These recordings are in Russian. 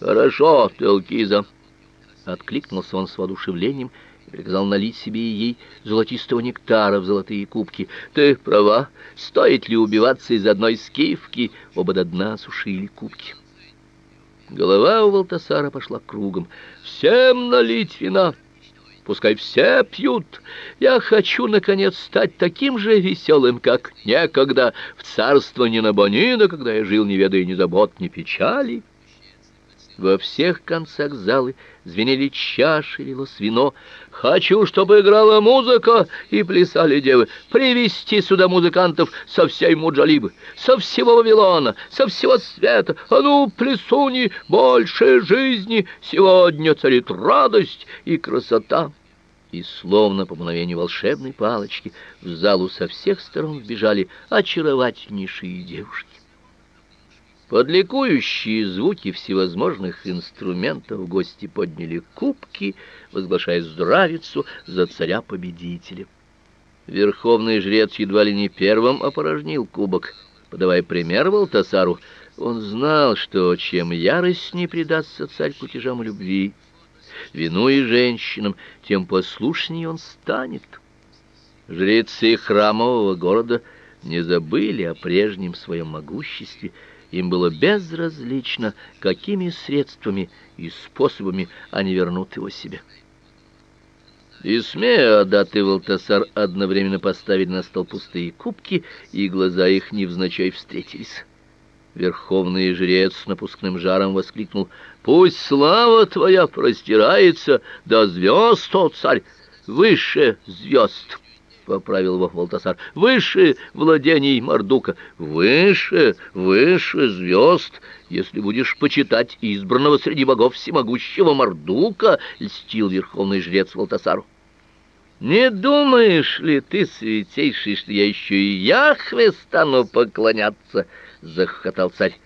Хорошо, Телкиза, откликнулся он с воодушевлением и приказал налить себе и ей золотистого нектара в золотые кубки. Ты права, стоит ли убиваться из одной скифки? Оба до дна осушили кубки. Голова у Валтасара пошла кругом. Всем налить вина. Пускай все пьют. Я хочу наконец стать таким же веселым, как некогда в царство Нинабонина, когда я жил, не ведая ни забот, ни печали. Во всех концах залы звенели чаши, лилось вино. Хочу, чтобы играла музыка и плясали девы. Привести сюда музыкантов со всей Муджалибы, со всего Вавилона, со всего света. А ну, плясуни, больше жизни. Сегодня царит радость и красота. И словно по мгновению волшебной палочки в залу со всех сторон вбежали очаровательнейшие девушки. Под звуки всевозможных инструментов гости подняли кубки, возглашая здравицу за царя-победителя. Верховный жрец едва ли не первым опорожнил кубок, подавая пример Валтасару. Он знал, что чем яростнее предастся царь кутежам любви, вину и женщинам, тем послушнее он станет. Жрецы храмового города не забыли о прежнем своем могуществе, им было безразлично, какими средствами и способами они вернут его себе. И смея Адат и Валтасар одновременно поставили на стол пустые кубки, и глаза их невзначай встретились. Верховный жрец с напускным жаром воскликнул: "Пусть слава твоя простирается до звезд, о царь, выше звезд!» Поправил его Валтасар. Выше владений Мардука, выше, выше звезд, если будешь почитать избранного среди богов всемогущего Мардука, льстил верховный жрец Валтасару. Не думаешь ли ты, святейший, что я еще и Яхве стану поклоняться? захохотал царь.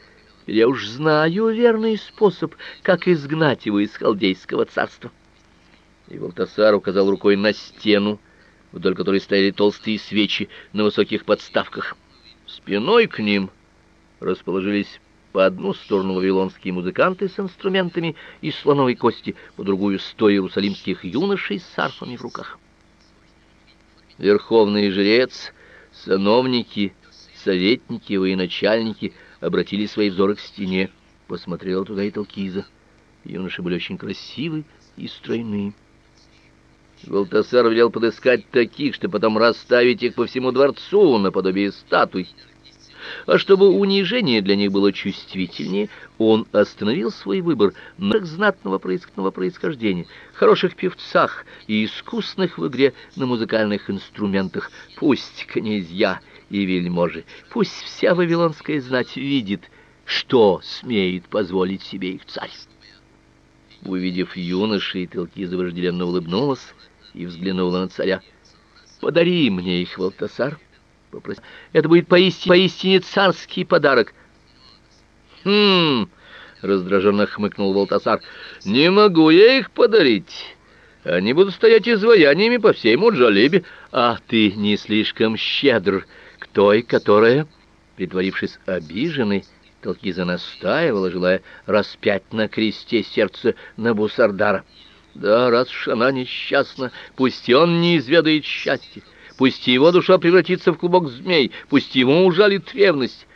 Я уж знаю верный способ, как изгнать его из халдейского царства. И Валтасар указал рукой на стену, вдоль которой стояли толстые свечи на высоких подставках. Спиной к ним расположились по одну сторону вавилонские музыканты с инструментами из слоновой кости, по другую сто иерусалимских юношей с арфами в руках. Верховный жрец, сановники, советники, военачальники обратили свои взоры к стене. Посмотрел туда и Талкиза. Юноши были очень красивы и стройные. Валтасар велел подыскать таких, чтобы потом расставить их по всему дворцу наподобие статуй. А чтобы унижение для них было чувствительнее, он остановил свой выбор на знатного происхождения, хороших певцах и искусных в игре на музыкальных инструментах. Пусть князья и вельможи, пусть вся вавилонская знать видит, что смеет позволить себе их царь. Увидев юношей, Телкиза вожделенно улыбнулась и взглянула на царя. Подари мне их, Валтасар. Это будет поистине, поистине царский подарок. Хм, раздраженно хмыкнул Валтасар. Не могу я их подарить. Они будут стоять изваяниями по всей Муджалибе, а ты не слишком щедр к той, которая, притворившись обиженной, Талкиза настаивала, желая распять на кресте сердце Набусардара. Да, раз уж она несчастна, пусть он не изведает счастья, пусть его душа превратится в клубок змей, пусть ему ужалит ревность.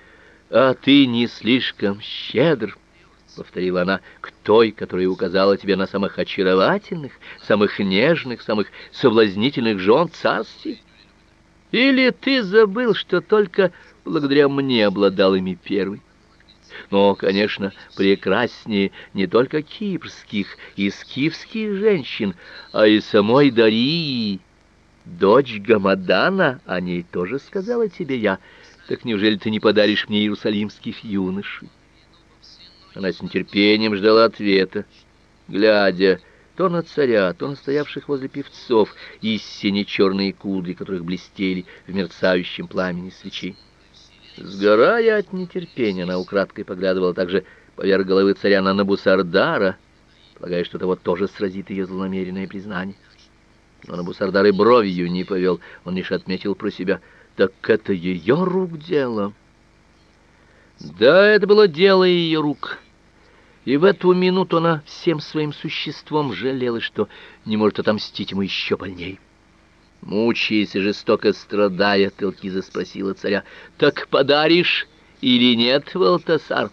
А ты не слишком щедр, повторила она, к той, которая указала тебе на самых очаровательных, самых нежных, самых соблазнительных жен царствий. Или ты забыл, что только благодаря мне обладал ими первый? Но, конечно, прекраснее не только кипрских и скифских женщин, а и самой Дарии, дочь Гамадана, о ней тоже сказала тебе я. Так неужели ты не подаришь мне иерусалимских юношей? Она с нетерпением ждала ответа, глядя то на царя, то на стоявших возле певцов и сине-черные кудри, которых блестели в мерцающем пламени свечей. Сгорая от нетерпения, она украдкой поглядывала также поверх головы царя на Набусардара, полагая, что того тоже сразит ее злонамеренное признание. Но Набусардар и бровью не повел, он лишь отметил про себя, так это ее рук дело. Да, это было дело ее рук. И в эту минуту она всем своим существом жалела, что не может отомстить ему еще больней. Мучаясь и жестоко страдая, Телкиза спросила царя, «Так подаришь или нет, Валтасар?»